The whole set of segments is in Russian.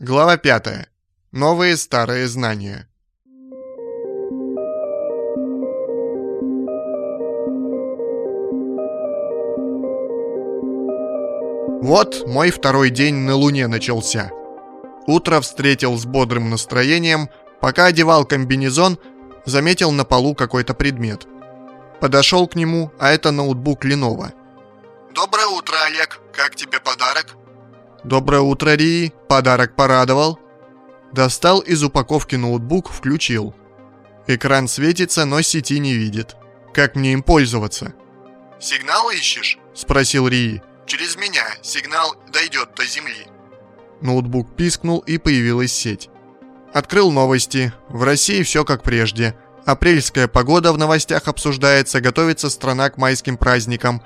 Глава 5. Новые старые знания. Вот мой второй день на Луне начался. Утро встретил с бодрым настроением, пока одевал комбинезон, заметил на полу какой-то предмет. Подошел к нему, а это ноутбук Lenovo. Доброе утро, Олег. Как тебе подарок? Доброе утро, Ри. Подарок порадовал. Достал из упаковки ноутбук, включил. Экран светится, но сети не видит. Как мне им пользоваться? Сигнал ищешь? Спросил Ри. Через меня. Сигнал дойдет до земли. Ноутбук пискнул и появилась сеть. Открыл новости. В России все как прежде. Апрельская погода в новостях обсуждается, готовится страна к майским праздникам.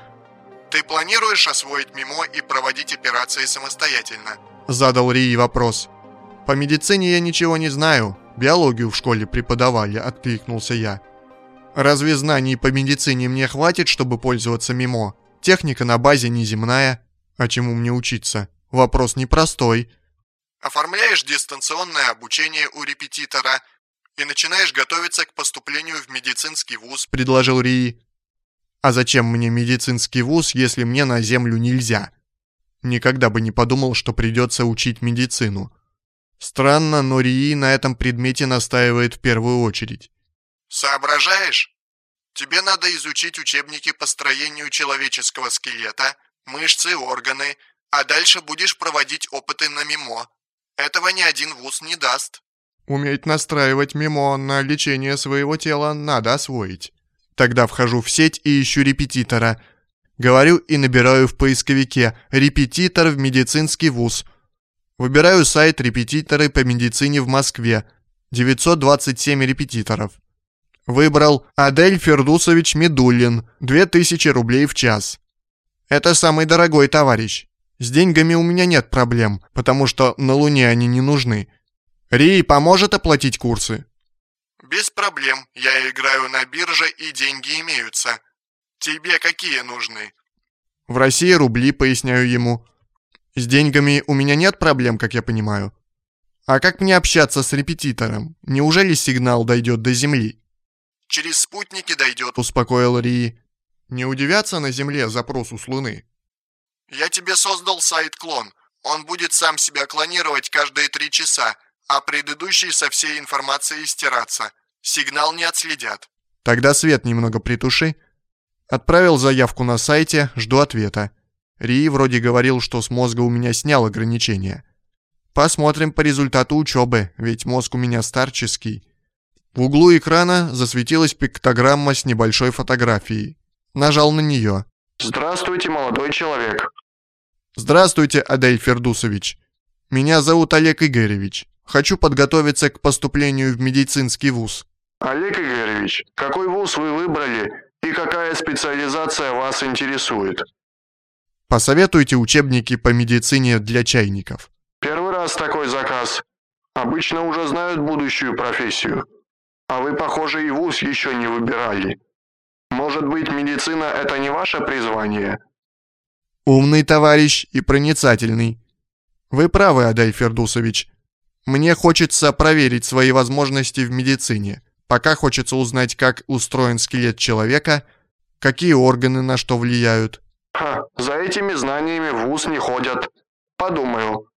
Ты планируешь освоить МИМО и проводить операции самостоятельно? Задал Рии вопрос. По медицине я ничего не знаю. Биологию в школе преподавали, откликнулся я. Разве знаний по медицине мне хватит, чтобы пользоваться МИМО? Техника на базе неземная. А чему мне учиться? Вопрос непростой. Оформляешь дистанционное обучение у репетитора и начинаешь готовиться к поступлению в медицинский вуз, предложил Рии. А зачем мне медицинский вуз, если мне на землю нельзя? Никогда бы не подумал, что придется учить медицину. Странно, но Рии на этом предмете настаивает в первую очередь. Соображаешь? Тебе надо изучить учебники по строению человеческого скелета, мышцы, органы, а дальше будешь проводить опыты на МИМО. Этого ни один вуз не даст. Уметь настраивать МИМО на лечение своего тела надо освоить. Тогда вхожу в сеть и ищу репетитора. Говорю и набираю в поисковике «Репетитор в медицинский вуз». Выбираю сайт «Репетиторы по медицине в Москве». 927 репетиторов. Выбрал Адель Фердусович Медуллин, 2000 рублей в час. Это самый дорогой товарищ. С деньгами у меня нет проблем, потому что на Луне они не нужны. Ри поможет оплатить курсы? Без проблем. Я играю на бирже и деньги имеются. Тебе какие нужны? В России рубли, поясняю ему. С деньгами у меня нет проблем, как я понимаю. А как мне общаться с репетитором? Неужели сигнал дойдет до Земли? Через спутники дойдет, успокоил Ри. Не удивятся на Земле запросу с Луны? Я тебе создал сайт-клон. Он будет сам себя клонировать каждые три часа, а предыдущий со всей информацией стираться. Сигнал не отследят. Тогда свет немного притуши. Отправил заявку на сайте, жду ответа. Ри вроде говорил, что с мозга у меня снял ограничения. Посмотрим по результату учебы, ведь мозг у меня старческий. В углу экрана засветилась пиктограмма с небольшой фотографией. Нажал на нее. «Здравствуйте, молодой человек». «Здравствуйте, Адель Фердусович. Меня зовут Олег Игоревич. Хочу подготовиться к поступлению в медицинский вуз». «Олег Игоревич, какой вуз вы выбрали и какая специализация вас интересует?» «Посоветуйте учебники по медицине для чайников». «Первый раз такой заказ. Обычно уже знают будущую профессию. А вы, похоже, и вуз еще не выбирали. Может быть, медицина – это не ваше призвание?» «Умный товарищ и проницательный. Вы правы, Адай Фердусович. Мне хочется проверить свои возможности в медицине. Пока хочется узнать, как устроен скелет человека, какие органы на что влияют». «Ха, за этими знаниями в вуз не ходят. Подумаю.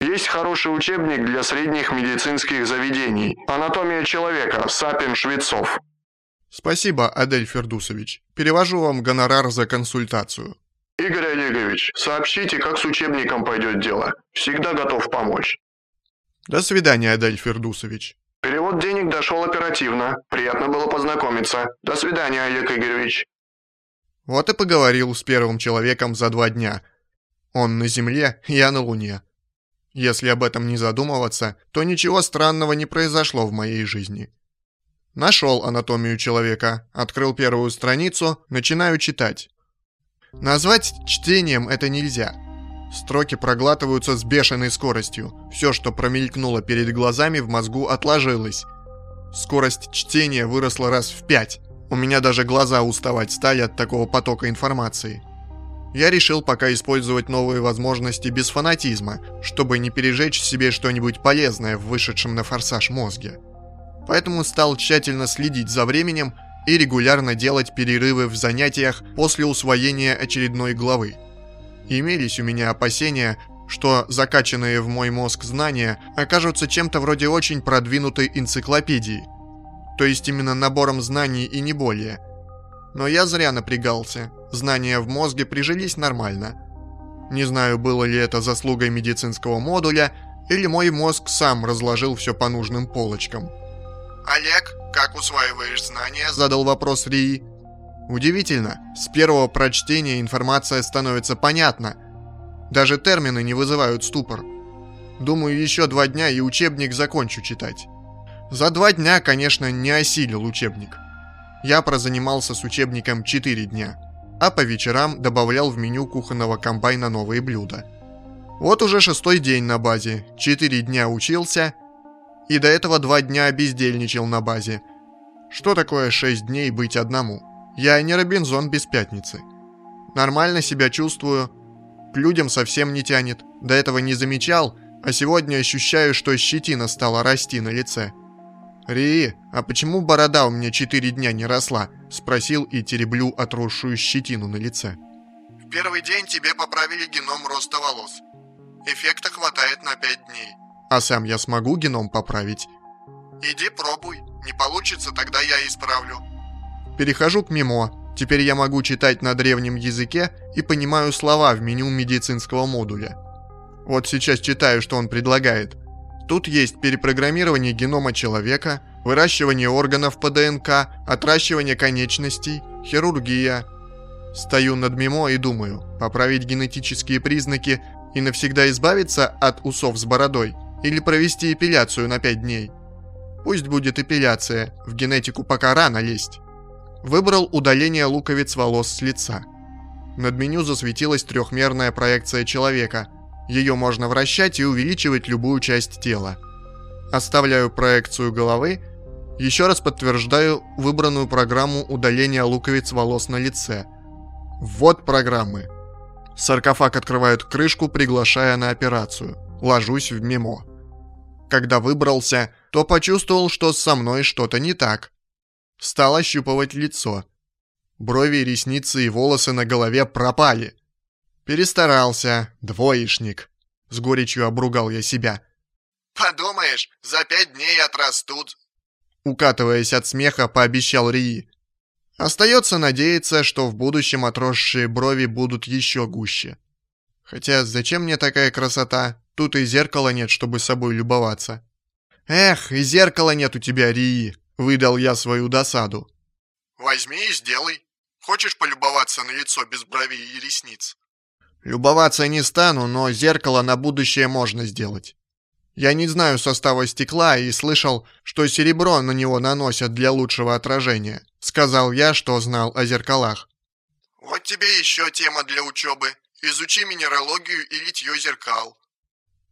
Есть хороший учебник для средних медицинских заведений. Анатомия человека. Сапин Швецов. Спасибо, Адель Фердусович. Перевожу вам гонорар за консультацию. Игорь Олегович, сообщите, как с учебником пойдет дело. Всегда готов помочь. До свидания, Адель Фердусович. Перевод денег дошел оперативно. Приятно было познакомиться. До свидания, Олег Игоревич. Вот и поговорил с первым человеком за два дня. Он на Земле, я на Луне. Если об этом не задумываться, то ничего странного не произошло в моей жизни. Нашел анатомию человека, открыл первую страницу, начинаю читать. Назвать чтением это нельзя. Строки проглатываются с бешеной скоростью. Все, что промелькнуло перед глазами, в мозгу отложилось. Скорость чтения выросла раз в пять. У меня даже глаза уставать стали от такого потока информации. Я решил пока использовать новые возможности без фанатизма, чтобы не пережечь себе что-нибудь полезное в вышедшем на форсаж мозге. Поэтому стал тщательно следить за временем и регулярно делать перерывы в занятиях после усвоения очередной главы. Имелись у меня опасения, что закачанные в мой мозг знания окажутся чем-то вроде очень продвинутой энциклопедии, то есть именно набором знаний и не более. Но я зря напрягался, знания в мозге прижились нормально. Не знаю, было ли это заслугой медицинского модуля, или мой мозг сам разложил все по нужным полочкам. «Олег, как усваиваешь знания?» – задал вопрос Рии. Удивительно, с первого прочтения информация становится понятна – даже термины не вызывают ступор. Думаю, еще два дня и учебник закончу читать. За два дня, конечно, не осилил учебник. Я прозанимался с учебником 4 дня, а по вечерам добавлял в меню кухонного комбайна новые блюда. Вот уже шестой день на базе, 4 дня учился, и до этого два дня бездельничал на базе. Что такое 6 дней быть одному? Я не Робинзон без пятницы. Нормально себя чувствую, к людям совсем не тянет. До этого не замечал, а сегодня ощущаю, что щетина стала расти на лице. «Ри, а почему борода у меня четыре дня не росла?» – спросил и тереблю отросшую щетину на лице. «В первый день тебе поправили геном роста волос. Эффекта хватает на пять дней». «А сам я смогу геном поправить?» «Иди пробуй. Не получится, тогда я исправлю». Перехожу к мимо. Теперь я могу читать на древнем языке и понимаю слова в меню медицинского модуля. Вот сейчас читаю, что он предлагает. Тут есть перепрограммирование генома человека, выращивание органов по ДНК, отращивание конечностей, хирургия. Стою над мимо и думаю, поправить генетические признаки и навсегда избавиться от усов с бородой или провести эпиляцию на 5 дней. Пусть будет эпиляция, в генетику пока рано лезть. Выбрал удаление луковиц волос с лица. Над меню засветилась трехмерная проекция человека. Ее можно вращать и увеличивать любую часть тела. Оставляю проекцию головы. Еще раз подтверждаю выбранную программу удаления луковиц волос на лице. Вот программы. Саркофаг открывает крышку, приглашая на операцию. Ложусь в мемо. Когда выбрался, то почувствовал, что со мной что-то не так. Стал ощупывать лицо. Брови, ресницы и волосы на голове пропали. Перестарался, двоечник. С горечью обругал я себя. «Подумаешь, за пять дней отрастут!» Укатываясь от смеха, пообещал Рии. Остается надеяться, что в будущем отросшие брови будут еще гуще. Хотя зачем мне такая красота? Тут и зеркала нет, чтобы собой любоваться. Эх, и зеркала нет у тебя, Рии. Выдал я свою досаду. «Возьми и сделай. Хочешь полюбоваться на лицо без бровей и ресниц?» «Любоваться не стану, но зеркало на будущее можно сделать. Я не знаю состава стекла и слышал, что серебро на него наносят для лучшего отражения. Сказал я, что знал о зеркалах. Вот тебе еще тема для учебы. Изучи минералогию и литье зеркал.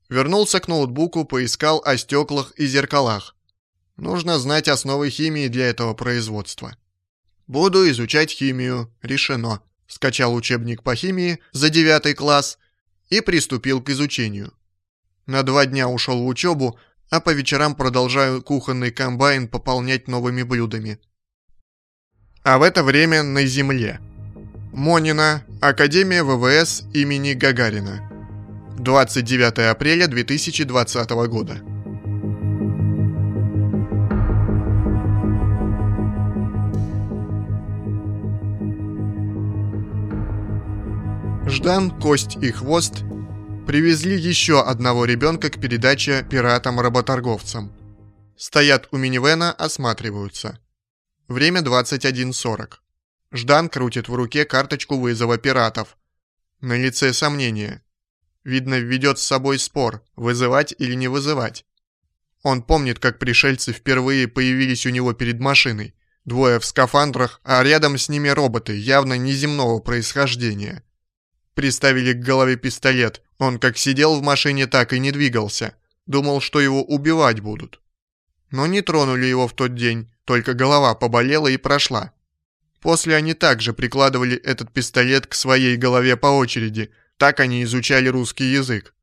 Вернулся к ноутбуку, поискал о стеклах и зеркалах. Нужно знать основы химии для этого производства. Буду изучать химию. Решено. Скачал учебник по химии за девятый класс и приступил к изучению. На два дня ушел в учебу, а по вечерам продолжаю кухонный комбайн пополнять новыми блюдами. А в это время на Земле. Монина, Академия ВВС имени Гагарина. 29 апреля 2020 года. Ждан, Кость и Хвост привезли еще одного ребенка к передаче пиратам-работорговцам. Стоят у минивэна, осматриваются. Время 21.40. Ждан крутит в руке карточку вызова пиратов. На лице сомнение. Видно, ведет с собой спор, вызывать или не вызывать. Он помнит, как пришельцы впервые появились у него перед машиной. Двое в скафандрах, а рядом с ними роботы, явно неземного происхождения. Приставили к голове пистолет. Он как сидел в машине, так и не двигался. Думал, что его убивать будут. Но не тронули его в тот день, только голова поболела и прошла. После они также прикладывали этот пистолет к своей голове по очереди, так они изучали русский язык.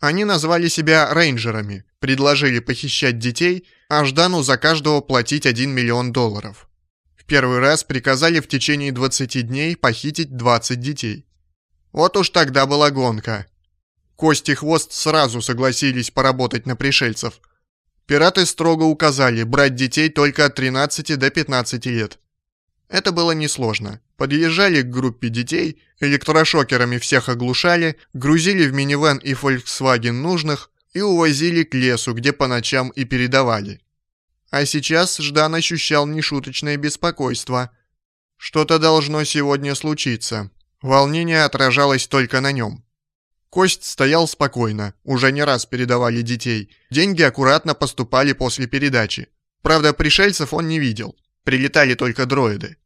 Они назвали себя рейнджерами, предложили похищать детей, а Ждану за каждого платить 1 миллион долларов. В первый раз приказали в течение 20 дней похитить 20 детей. Вот уж тогда была гонка. Кости Хвост сразу согласились поработать на пришельцев. Пираты строго указали брать детей только от 13 до 15 лет. Это было несложно. Подъезжали к группе детей, электрошокерами всех оглушали, грузили в минивэн и Volkswagen нужных и увозили к лесу, где по ночам и передавали. А сейчас Ждан ощущал нешуточное беспокойство. Что-то должно сегодня случиться. Волнение отражалось только на нем. Кость стоял спокойно, уже не раз передавали детей. Деньги аккуратно поступали после передачи. Правда, пришельцев он не видел. Прилетали только дроиды.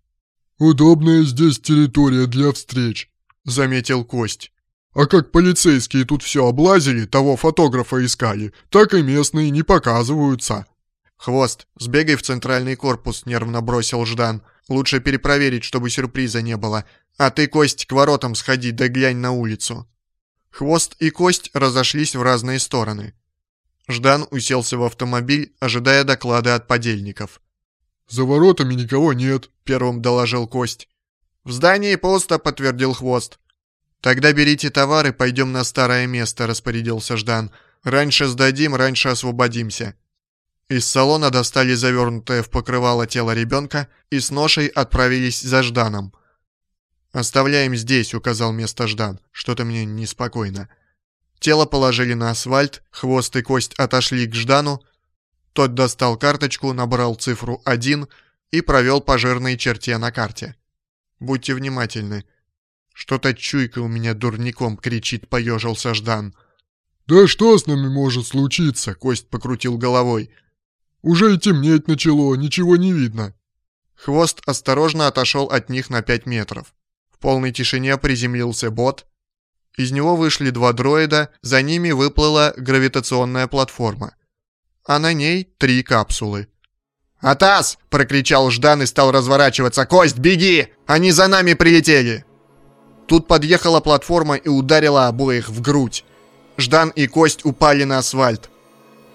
«Удобная здесь территория для встреч», — заметил Кость. «А как полицейские тут все облазили, того фотографа искали, так и местные не показываются». «Хвост, сбегай в центральный корпус», — нервно бросил Ждан. «Лучше перепроверить, чтобы сюрприза не было. А ты, Кость, к воротам сходи, да глянь на улицу». Хвост и Кость разошлись в разные стороны. Ждан уселся в автомобиль, ожидая доклада от подельников. «За воротами никого нет», — первым доложил Кость. «В здании пусто», — подтвердил Хвост. «Тогда берите товары, пойдем на старое место», — распорядился Ждан. «Раньше сдадим, раньше освободимся». Из салона достали завернутое в покрывало тело ребенка и с ношей отправились за Жданом. «Оставляем здесь», — указал место Ждан. «Что-то мне неспокойно». Тело положили на асфальт, хвост и кость отошли к Ждану, тот достал карточку, набрал цифру 1 и провел по жирной черте на карте. «Будьте внимательны. Что-то чуйка у меня дурником кричит», — поежился Ждан. «Да что с нами может случиться?» — Кость покрутил головой. «Уже и темнеть начало, ничего не видно». Хвост осторожно отошел от них на 5 метров. В полной тишине приземлился бот. Из него вышли два дроида, за ними выплыла гравитационная платформа а на ней три капсулы. «Атас!» — прокричал Ждан и стал разворачиваться. «Кость, беги! Они за нами прилетели!» Тут подъехала платформа и ударила обоих в грудь. Ждан и Кость упали на асфальт.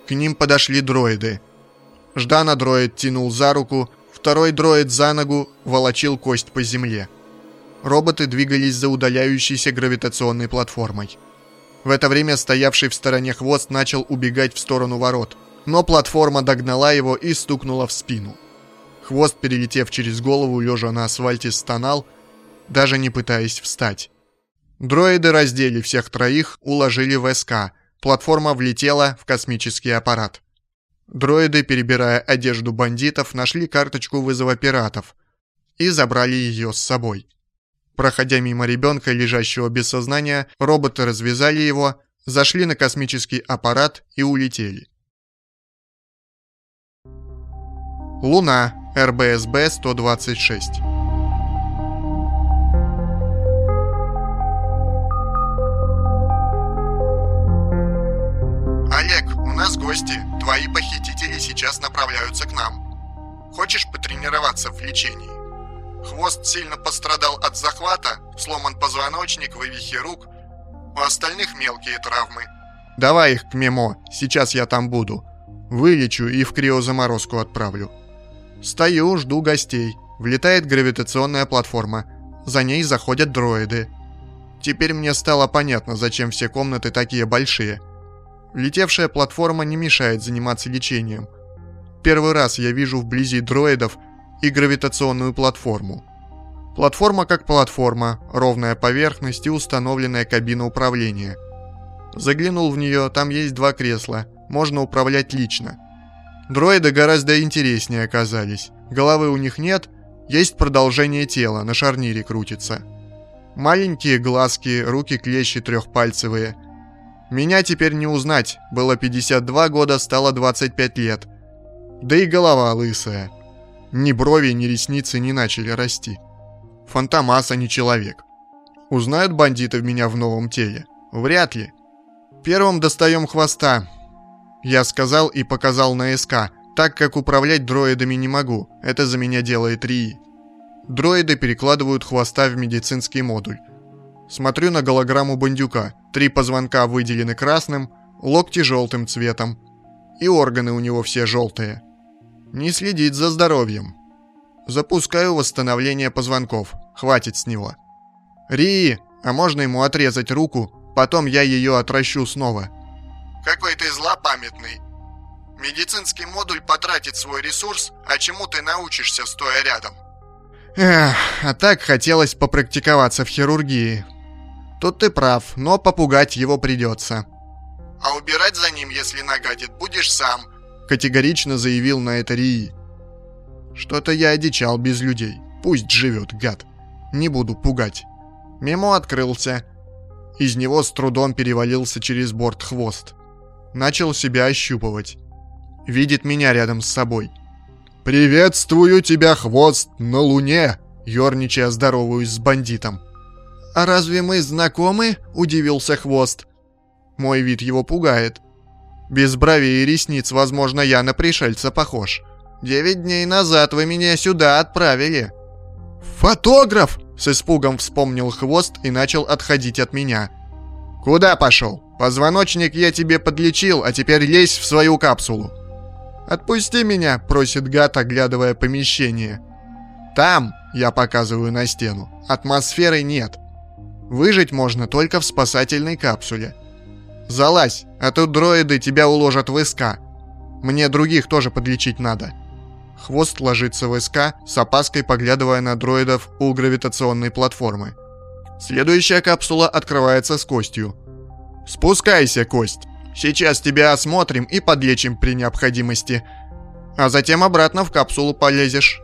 К ним подошли дроиды. Ждана дроид тянул за руку, второй дроид за ногу волочил Кость по земле. Роботы двигались за удаляющейся гравитационной платформой. В это время стоявший в стороне хвост начал убегать в сторону ворот – но платформа догнала его и стукнула в спину. Хвост, перелетев через голову, лежа на асфальте, стонал, даже не пытаясь встать. Дроиды раздели всех троих, уложили в СК. Платформа влетела в космический аппарат. Дроиды, перебирая одежду бандитов, нашли карточку вызова пиратов и забрали ее с собой. Проходя мимо ребенка, лежащего без сознания, роботы развязали его, зашли на космический аппарат и улетели. Луна, РБСБ-126. Нас гости. Твои похитители сейчас направляются к нам. Хочешь потренироваться в лечении? Хвост сильно пострадал от захвата, сломан позвоночник, вывихи рук. У остальных мелкие травмы. Давай их к Мемо, сейчас я там буду. Вылечу и в криозаморозку отправлю. Стою, жду гостей. Влетает гравитационная платформа. За ней заходят дроиды. Теперь мне стало понятно, зачем все комнаты такие большие. Летевшая платформа не мешает заниматься лечением. Первый раз я вижу вблизи дроидов и гравитационную платформу. Платформа как платформа, ровная поверхность и установленная кабина управления. Заглянул в нее, там есть два кресла, можно управлять лично. Дроиды гораздо интереснее оказались. Головы у них нет, есть продолжение тела, на шарнире крутится. Маленькие глазки, руки клещи трехпальцевые. Меня теперь не узнать, было 52 года, стало 25 лет. Да и голова лысая. Ни брови, ни ресницы не начали расти. Фантомас, а не человек. Узнают бандиты меня в новом теле? Вряд ли. Первым достаем хвоста, я сказал и показал на СК, так как управлять дроидами не могу, это за меня делает Ри. Дроиды перекладывают хвоста в медицинский модуль. Смотрю на голограмму бандюка. Три позвонка выделены красным, локти желтым цветом. И органы у него все желтые. Не следит за здоровьем. Запускаю восстановление позвонков. Хватит с него. Ри, а можно ему отрезать руку? Потом я ее отращу снова. Какой ты злопамятный. Медицинский модуль потратит свой ресурс, а чему ты научишься, стоя рядом? Эх, а так хотелось попрактиковаться в хирургии. Тут ты прав, но попугать его придется. А убирать за ним, если нагадит, будешь сам. Категорично заявил на это Рии. Что-то я одичал без людей. Пусть живет, гад. Не буду пугать. Мемо открылся. Из него с трудом перевалился через борт хвост. Начал себя ощупывать. Видит меня рядом с собой. «Приветствую тебя, хвост, на луне!» Ёрничая здороваюсь с бандитом. «А разве мы знакомы?» – удивился хвост. Мой вид его пугает. Без бровей и ресниц, возможно, я на пришельца похож. Девять дней назад вы меня сюда отправили. «Фотограф!» – с испугом вспомнил хвост и начал отходить от меня. «Куда пошел? Позвоночник я тебе подлечил, а теперь лезь в свою капсулу». «Отпусти меня!» – просит гад, оглядывая помещение. «Там!» – я показываю на стену. «Атмосферы нет. Выжить можно только в спасательной капсуле. Залазь, а то дроиды тебя уложат в СК. Мне других тоже подлечить надо». Хвост ложится в СК, с опаской поглядывая на дроидов у гравитационной платформы. Следующая капсула открывается с костью. «Спускайся, кость!» Сейчас тебя осмотрим и подлечим при необходимости. А затем обратно в капсулу полезешь».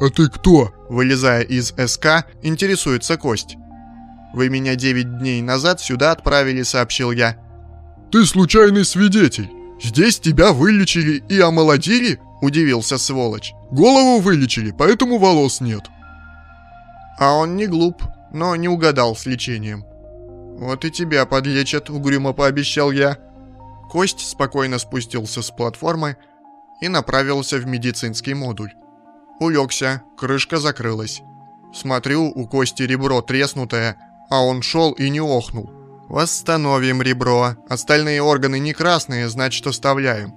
«А ты кто?» Вылезая из СК, интересуется Кость. «Вы меня девять дней назад сюда отправили», — сообщил я. «Ты случайный свидетель. Здесь тебя вылечили и омолодили?» — удивился сволочь. «Голову вылечили, поэтому волос нет». А он не глуп, но не угадал с лечением. «Вот и тебя подлечат», — угрюмо пообещал я. Кость спокойно спустился с платформы и направился в медицинский модуль. Улегся, крышка закрылась. Смотрю, у Кости ребро треснутое, а он шел и не охнул. Восстановим ребро. Остальные органы не красные, значит оставляем.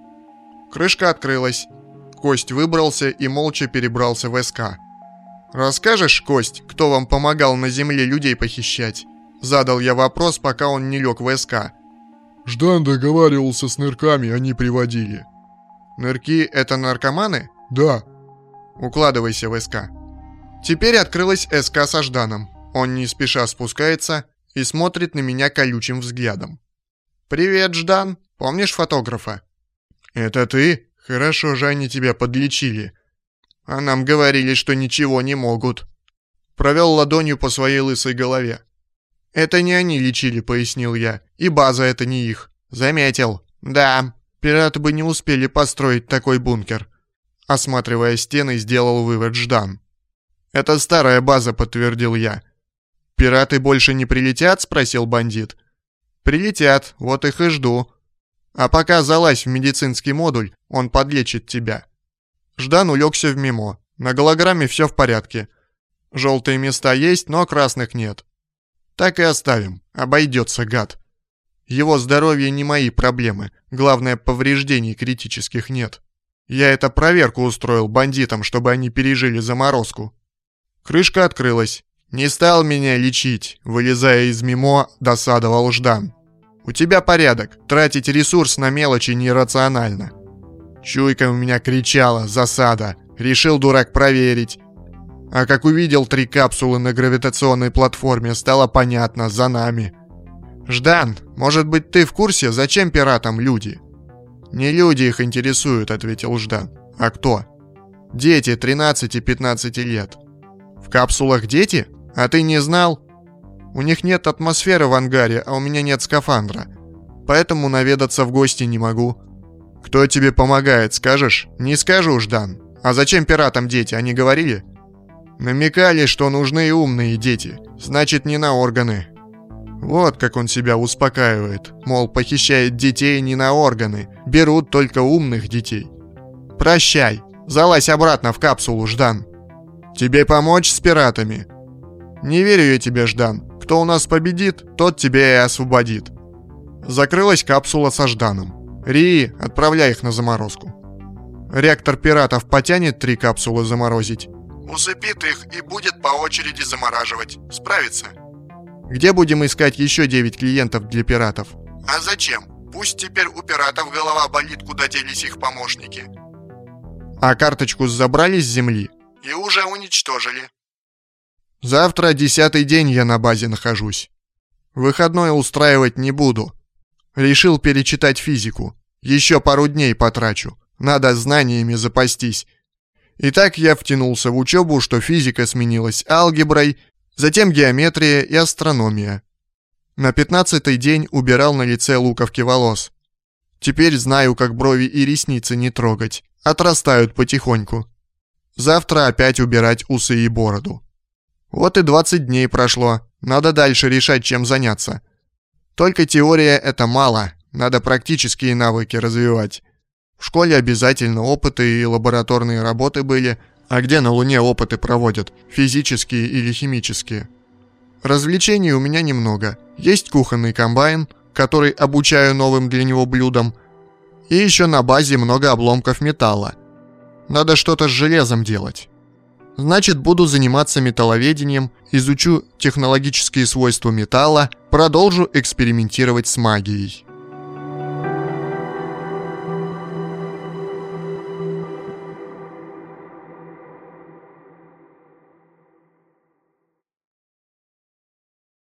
Крышка открылась. Кость выбрался и молча перебрался в СК. «Расскажешь, Кость, кто вам помогал на земле людей похищать?» Задал я вопрос, пока он не лег в СК. Ждан договаривался с нырками, они приводили. Нырки — это наркоманы? Да. Укладывайся в СК. Теперь открылась СК со Жданом. Он не спеша спускается и смотрит на меня колючим взглядом. «Привет, Ждан. Помнишь фотографа?» «Это ты? Хорошо же они тебя подлечили. А нам говорили, что ничего не могут». Провел ладонью по своей лысой голове. «Это не они лечили», — пояснил я. «И база это не их». «Заметил». «Да, пираты бы не успели построить такой бункер». Осматривая стены, сделал вывод Ждан. «Это старая база», — подтвердил я. «Пираты больше не прилетят?» — спросил бандит. «Прилетят, вот их и жду. А пока залазь в медицинский модуль, он подлечит тебя». Ждан улегся в мимо. На голограмме все в порядке. Желтые места есть, но красных нет. Так и оставим. Обойдется, гад. Его здоровье не мои проблемы. Главное, повреждений критических нет. Я это проверку устроил бандитам, чтобы они пережили заморозку. Крышка открылась. Не стал меня лечить, вылезая из мимо, досадовал Ждан. У тебя порядок, тратить ресурс на мелочи нерационально. Чуйка у меня кричала, засада. Решил дурак проверить. А как увидел три капсулы на гравитационной платформе, стало понятно, за нами. «Ждан, может быть, ты в курсе, зачем пиратам люди?» «Не люди их интересуют», — ответил Ждан. «А кто?» «Дети 13 и 15 лет». «В капсулах дети? А ты не знал?» «У них нет атмосферы в ангаре, а у меня нет скафандра. Поэтому наведаться в гости не могу». «Кто тебе помогает, скажешь?» «Не скажу, Ждан. А зачем пиратам дети, они говорили?» Намекали, что нужны умные дети, значит не на органы. Вот как он себя успокаивает, мол, похищает детей не на органы, берут только умных детей. Прощай, залазь обратно в капсулу, Ждан. Тебе помочь с пиратами? Не верю я тебе, Ждан. Кто у нас победит, тот тебя и освободит. Закрылась капсула со Жданом. Ри, отправляй их на заморозку. Реактор пиратов потянет три капсулы заморозить. Усыпит их и будет по очереди замораживать. Справится. Где будем искать еще 9 клиентов для пиратов? А зачем? Пусть теперь у пиратов голова болит, куда делись их помощники. А карточку забрали с земли? И уже уничтожили. Завтра десятый день я на базе нахожусь. Выходной устраивать не буду. Решил перечитать физику. Еще пару дней потрачу. Надо знаниями запастись. Итак, я втянулся в учебу, что физика сменилась алгеброй, затем геометрия и астрономия. На пятнадцатый день убирал на лице луковки волос. Теперь знаю, как брови и ресницы не трогать. Отрастают потихоньку. Завтра опять убирать усы и бороду. Вот и 20 дней прошло. Надо дальше решать, чем заняться. Только теория — это мало. Надо практические навыки развивать. В школе обязательно опыты и лабораторные работы были. А где на Луне опыты проводят? Физические или химические? Развлечений у меня немного. Есть кухонный комбайн, который обучаю новым для него блюдам. И еще на базе много обломков металла. Надо что-то с железом делать. Значит, буду заниматься металловедением, изучу технологические свойства металла, продолжу экспериментировать с магией.